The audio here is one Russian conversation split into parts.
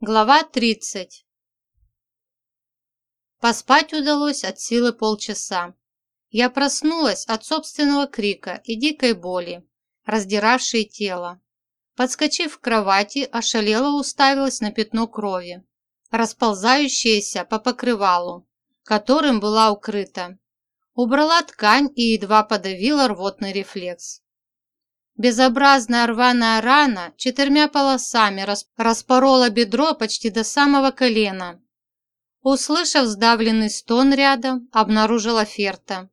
Глава 30 Поспать удалось от силы полчаса. Я проснулась от собственного крика и дикой боли, раздиравшей тело. Подскочив в кровати, ошалела уставилась на пятно крови, расползающееся по покрывалу, которым была укрыта. Убрала ткань и едва подавила рвотный рефлекс. Безобразная рваная рана четырьмя полосами распорола бедро почти до самого колена. Услышав сдавленный стон рядом, обнаружила Ферта,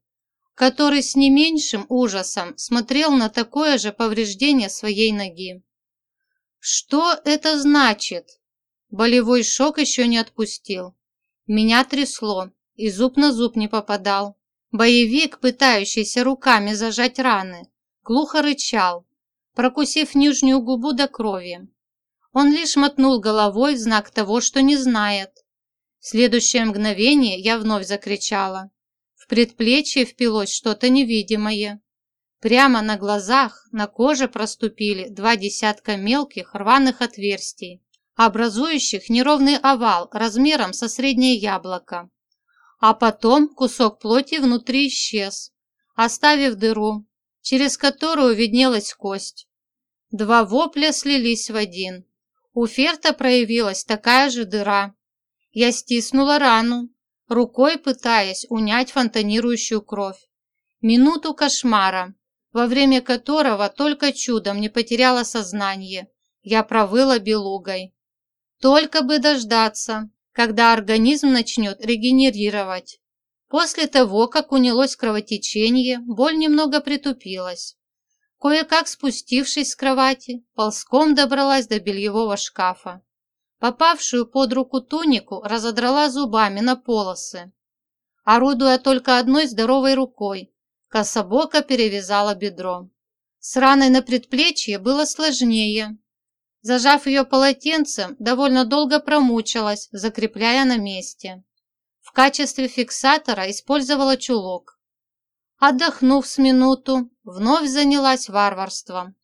который с не меньшим ужасом смотрел на такое же повреждение своей ноги. «Что это значит?» Болевой шок еще не отпустил. Меня трясло, и зуб на зуб не попадал. Боевик, пытающийся руками зажать раны, глухо рычал, прокусив нижнюю губу до крови. Он лишь мотнул головой в знак того, что не знает. В следующее мгновение я вновь закричала. В предплечье впилось что-то невидимое. Прямо на глазах на коже проступили два десятка мелких рваных отверстий, образующих неровный овал размером со среднее яблоко. А потом кусок плоти внутри исчез, оставив дыру, через которую виднелась кость. Два вопля слились в один. У Ферта проявилась такая же дыра. Я стиснула рану, рукой пытаясь унять фонтанирующую кровь. Минуту кошмара, во время которого только чудом не потеряла сознание, я провыла белугой. Только бы дождаться, когда организм начнет регенерировать. После того, как унялось кровотечение, боль немного притупилась. Кое-как спустившись с кровати, ползком добралась до бельевого шкафа. Попавшую под руку тунику разодрала зубами на полосы. Орудуя только одной здоровой рукой, кособоко перевязала бедро. С раной на предплечье было сложнее. Зажав ее полотенцем, довольно долго промучилась, закрепляя на месте. В качестве фиксатора использовала чулок. Отдохнув с минуту, вновь занялась варварством.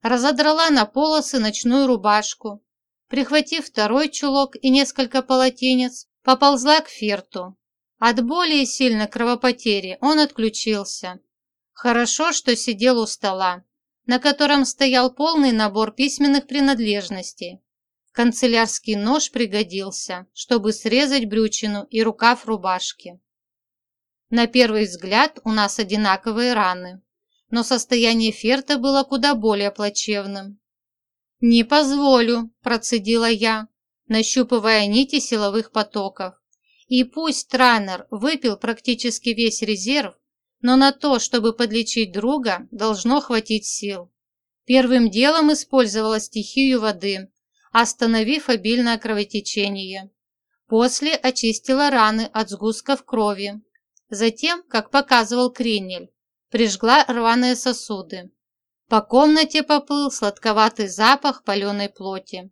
Разодрала на полосы ночную рубашку. Прихватив второй чулок и несколько полотенец, поползла к ферту. От боли и сильной кровопотери он отключился. Хорошо, что сидел у стола, на котором стоял полный набор письменных принадлежностей. Канцелярский нож пригодился, чтобы срезать брючину и рукав рубашки. На первый взгляд у нас одинаковые раны, но состояние Ферта было куда более плачевным. «Не позволю», – процедила я, нащупывая нити силовых потоков. И пусть Транер выпил практически весь резерв, но на то, чтобы подлечить друга, должно хватить сил. Первым делом использовала стихию воды, остановив обильное кровотечение. После очистила раны от сгустков крови. Затем, как показывал Кринель, прижгла рваные сосуды. По комнате поплыл сладковатый запах паленой плоти.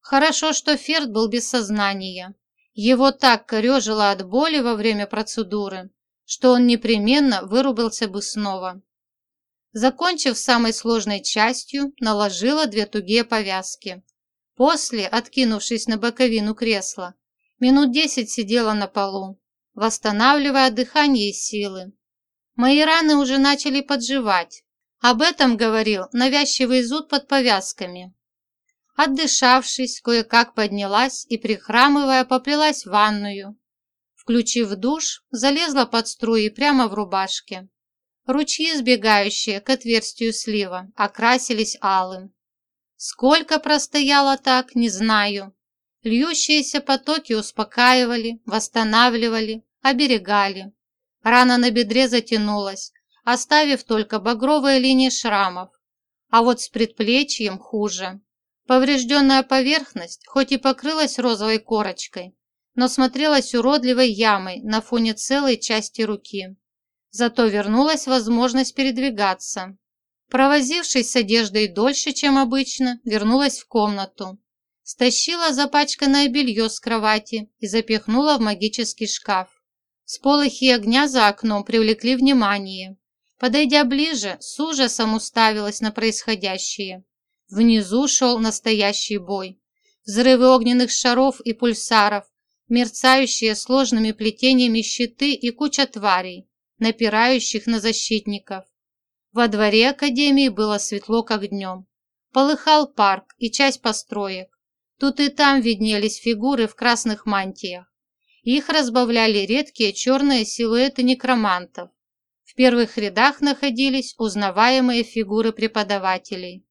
Хорошо, что Ферд был без сознания. Его так корежило от боли во время процедуры, что он непременно вырубился бы снова. Закончив самой сложной частью, наложила две тугие повязки. После, откинувшись на боковину кресла, минут десять сидела на полу, восстанавливая дыхание и силы. Мои раны уже начали подживать. Об этом говорил навязчивый зуд под повязками. Отдышавшись, кое-как поднялась и, прихрамывая, поплелась в ванную. Включив душ, залезла под струи прямо в рубашке. Ручьи, сбегающие к отверстию слива, окрасились алым. Сколько простояла так, не знаю. Льющиеся потоки успокаивали, восстанавливали, оберегали. Рана на бедре затянулась, оставив только багровые линии шрамов. А вот с предплечьем хуже. Поврежденная поверхность, хоть и покрылась розовой корочкой, но смотрелась уродливой ямой на фоне целой части руки. Зато вернулась возможность передвигаться. Провозившись с одеждой дольше, чем обычно, вернулась в комнату. Стащила запачканное белье с кровати и запихнула в магический шкаф. Сполохи огня за окном привлекли внимание. Подойдя ближе, с ужасом уставилась на происходящее. Внизу шел настоящий бой. взрывы огненных шаров и пульсаров, мерцающие сложными плетениями щиты и куча тварей, напирающих на защитников. Во дворе Академии было светло, как днем. Полыхал парк и часть построек. Тут и там виднелись фигуры в красных мантиях. Их разбавляли редкие черные силуэты некромантов. В первых рядах находились узнаваемые фигуры преподавателей.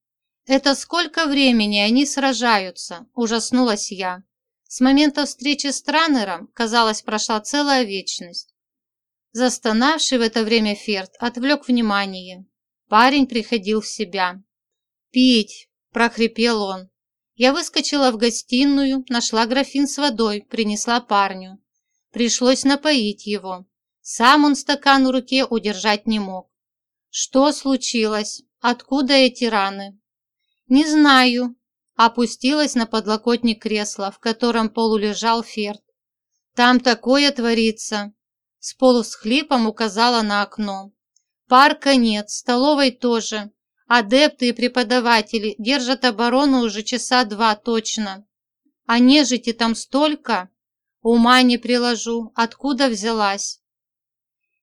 «Это сколько времени они сражаются?» – ужаснулась я. С момента встречи с Транером, казалось, прошла целая вечность. Застонавший в это время Ферд отвлек внимание. Парень приходил в себя. «Пить!» – прохрипел он. Я выскочила в гостиную, нашла графин с водой, принесла парню. Пришлось напоить его. Сам он стакан в руке удержать не мог. Что случилось? Откуда эти раны? Не знаю. Опустилась на подлокотник кресла, в котором полулежал Ферд. Там такое творится. С полусхлипом указала на окно. Парка нет, столовой тоже. Адепты и преподаватели держат оборону уже часа два точно. А нежити там столько, ума не приложу, откуда взялась.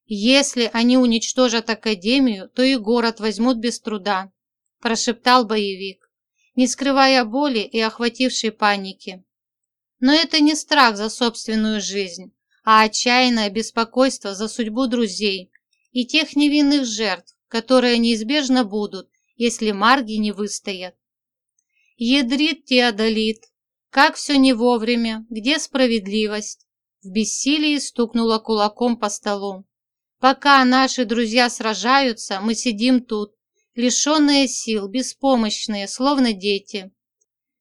Если они уничтожат Академию, то и город возьмут без труда, прошептал боевик, не скрывая боли и охватившей паники. Но это не страх за собственную жизнь, а отчаянное беспокойство за судьбу друзей и тех невинных жертв, которые неизбежно будут, если марги не выстоят. Ядрит Теодолит, как все не вовремя, где справедливость? В бессилии стукнула кулаком по столу. Пока наши друзья сражаются, мы сидим тут, лишенные сил, беспомощные, словно дети.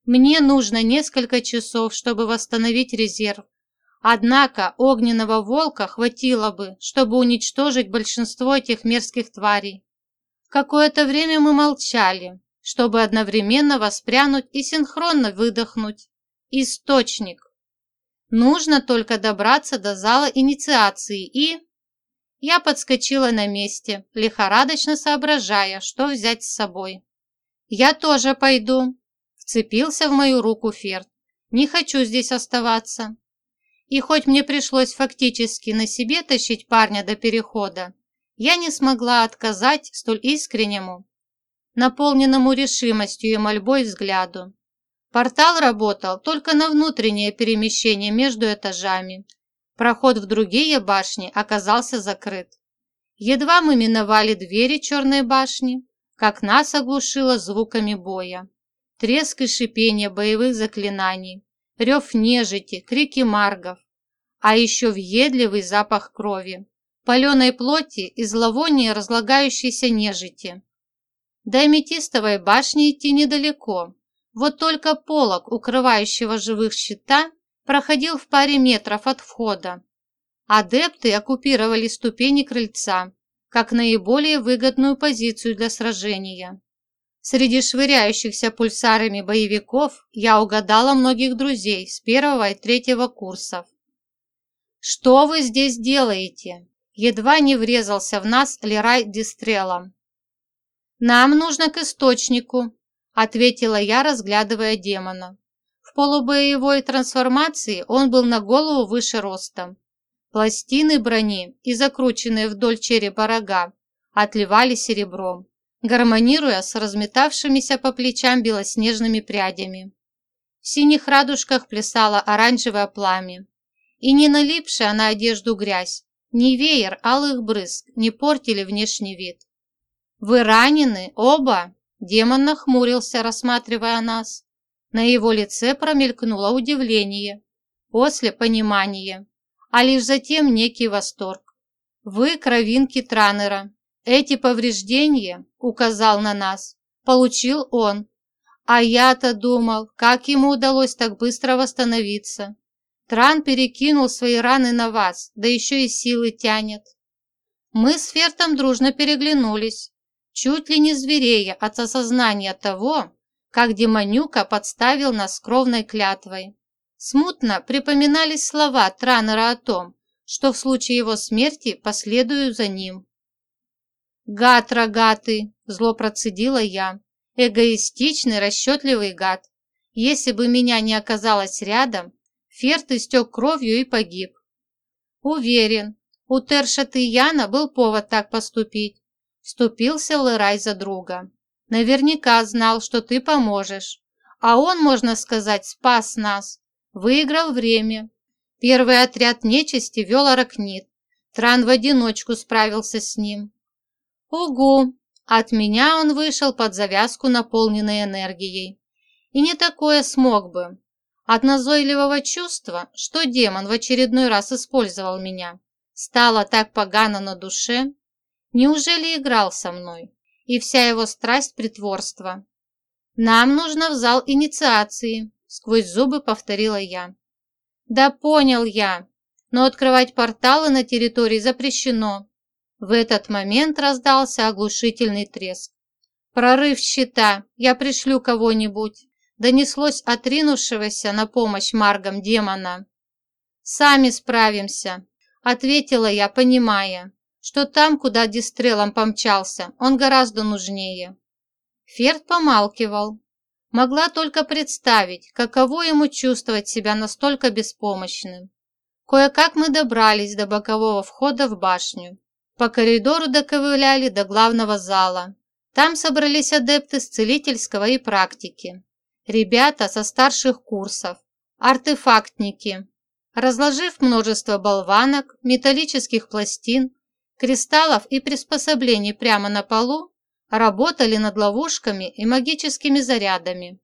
Мне нужно несколько часов, чтобы восстановить резерв. Однако огненного волка хватило бы, чтобы уничтожить большинство этих мерзких тварей. Какое-то время мы молчали, чтобы одновременно воспрянуть и синхронно выдохнуть. Источник. Нужно только добраться до зала инициации и... Я подскочила на месте, лихорадочно соображая, что взять с собой. «Я тоже пойду», – вцепился в мою руку Ферд. «Не хочу здесь оставаться». И хоть мне пришлось фактически на себе тащить парня до перехода, я не смогла отказать столь искреннему, наполненному решимостью и мольбой взгляду. Портал работал только на внутреннее перемещение между этажами. Проход в другие башни оказался закрыт. Едва мы миновали двери черной башни, как нас оглушило звуками боя. Треск и шипение боевых заклинаний, рев нежити, крики маргов, а еще въедливый запах крови паленой плоти и зловония разлагающейся нежити. До аметистовой башни идти недалеко, вот только полог, укрывающего живых щита, проходил в паре метров от входа. Адепты оккупировали ступени крыльца, как наиболее выгодную позицию для сражения. Среди швыряющихся пульсарами боевиков я угадала многих друзей с первого и третьего курсов. «Что вы здесь делаете?» едва не врезался в нас Лерай Дистрелом. «Нам нужно к источнику», – ответила я, разглядывая демона. В полубоевой трансформации он был на голову выше ростом. Пластины брони и закрученные вдоль черепа рога отливали серебром, гармонируя с разметавшимися по плечам белоснежными прядями. В синих радужках плясало оранжевое пламя, и не налипшая на одежду грязь ни веер алых брызг не портили внешний вид. «Вы ранены? Оба?» Демон нахмурился, рассматривая нас. На его лице промелькнуло удивление, после понимание, а лишь затем некий восторг. «Вы кровинки Транера. Эти повреждения, — указал на нас, — получил он. А я-то думал, как ему удалось так быстро восстановиться. Тран перекинул свои раны на вас, да еще и силы тянет. Мы с Фертом дружно переглянулись, чуть ли не зверея от осознания того, как Демонюка подставил нас кровной клятвой. Смутно припоминались слова Транера о том, что в случае его смерти последую за ним. «Гад рогатый!» – зло процедила я. «Эгоистичный, расчетливый гад. Если бы меня не оказалось рядом, Ферт истек кровью и погиб. Уверен, у Тершат и Яна был повод так поступить. Вступился Лерай за друга. Наверняка знал, что ты поможешь. А он, можно сказать, спас нас. Выиграл время. Первый отряд нечисти вел Аракнит. Тран в одиночку справился с ним. Угу! От меня он вышел под завязку, наполненной энергией. И не такое смог бы. От назойливого чувства, что демон в очередной раз использовал меня, стало так погано на душе. Неужели играл со мной? И вся его страсть притворства. «Нам нужно в зал инициации», — сквозь зубы повторила я. «Да понял я, но открывать порталы на территории запрещено». В этот момент раздался оглушительный треск. «Прорыв щита! Я пришлю кого-нибудь!» Донеслось отринувшегося на помощь маргам демона. «Сами справимся», — ответила я, понимая, что там, куда Дистрелом помчался, он гораздо нужнее. Ферд помалкивал. Могла только представить, каково ему чувствовать себя настолько беспомощным. Кое-как мы добрались до бокового входа в башню. По коридору доковыляли до главного зала. Там собрались адепты с целительского и практики. Ребята со старших курсов, артефактники. Разложив множество болванок, металлических пластин, кристаллов и приспособлений прямо на полу, работали над ловушками и магическими зарядами.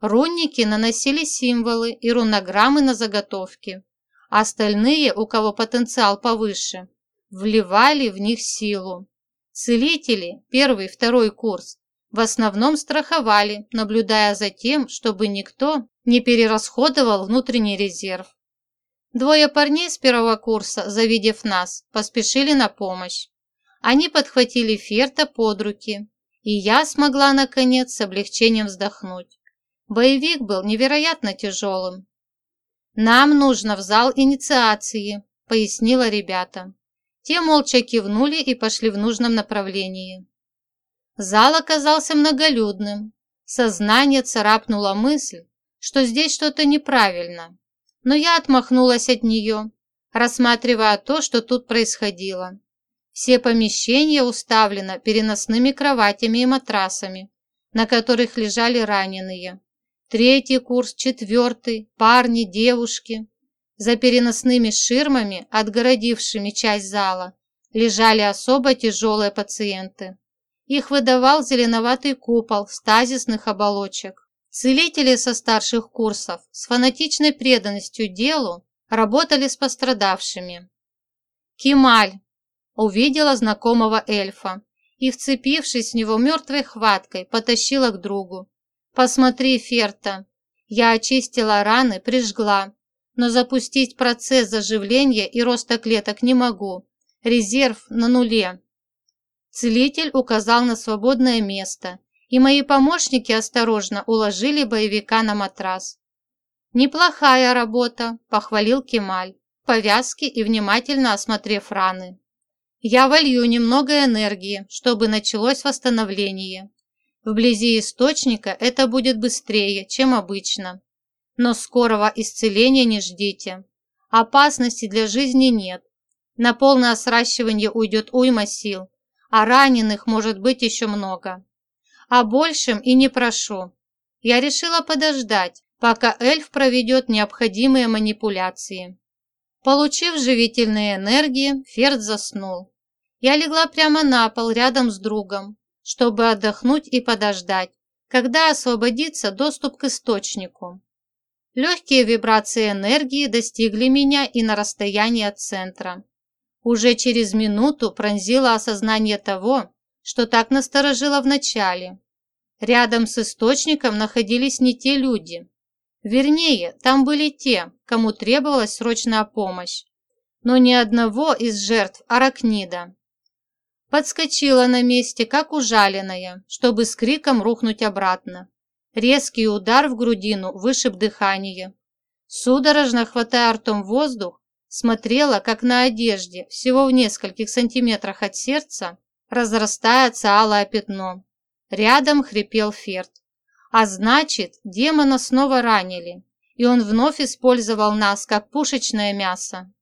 Рунники наносили символы и рунограммы на заготовки. Остальные, у кого потенциал повыше, вливали в них силу. Целители, первый, второй курс, в основном страховали, наблюдая за тем, чтобы никто не перерасходовал внутренний резерв. Двое парней с первого курса, завидев нас, поспешили на помощь. Они подхватили Ферта под руки, и я смогла, наконец, с облегчением вздохнуть. Боевик был невероятно тяжелым. «Нам нужно в зал инициации», — пояснила ребята. Те молча кивнули и пошли в нужном направлении. Зал оказался многолюдным. Сознание царапнула мысль, что здесь что-то неправильно но я отмахнулась от нее, рассматривая то, что тут происходило. Все помещения уставлены переносными кроватями и матрасами, на которых лежали раненые. Третий курс, четвертый, парни, девушки. За переносными ширмами, отгородившими часть зала, лежали особо тяжелые пациенты. Их выдавал зеленоватый купол стазисных оболочек. Целители со старших курсов с фанатичной преданностью делу работали с пострадавшими. Кемаль увидела знакомого эльфа и, вцепившись в него мертвой хваткой, потащила к другу. «Посмотри, Ферта, я очистила раны, прижгла, но запустить процесс заживления и роста клеток не могу. Резерв на нуле». Целитель указал на свободное место, и мои помощники осторожно уложили боевика на матрас. «Неплохая работа», – похвалил Кемаль, повязки и внимательно осмотрев раны. «Я волью немного энергии, чтобы началось восстановление. Вблизи источника это будет быстрее, чем обычно. Но скорого исцеления не ждите. Опасности для жизни нет. На полное сращивание уйдет уйма сил, а раненых может быть еще много. О большем и не прошу. Я решила подождать, пока эльф проведет необходимые манипуляции. Получив живительные энергии, Ферд заснул. Я легла прямо на пол рядом с другом, чтобы отдохнуть и подождать, когда освободится доступ к источнику. Легкие вибрации энергии достигли меня и на расстоянии от центра. Уже через минуту пронзило осознание того, что так насторожило вначале. Рядом с источником находились не те люди. Вернее, там были те, кому требовалась срочная помощь, но ни одного из жертв аракнида. Подскочила на месте, как ужаленная, чтобы с криком рухнуть обратно. Резкий удар в грудину вышиб дыхание. Судорожно хватая ртом воздух, смотрела, как на одежде, всего в нескольких сантиметрах от сердца, разрастается алое пятно. Рядом хрипел Ферд. А значит, демона снова ранили, и он вновь использовал нас как пушечное мясо.